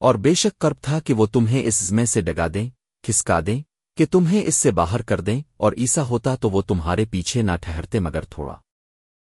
اور بے شک کرب تھا کہ وہ تمہیں اس زمے سے ڈگا دیں، کھسکا دیں، کہ تمہیں اس سے باہر کر دیں اور ایسا ہوتا تو وہ تمہارے پیچھے نہ ٹھہرتے مگر تھوڑا۔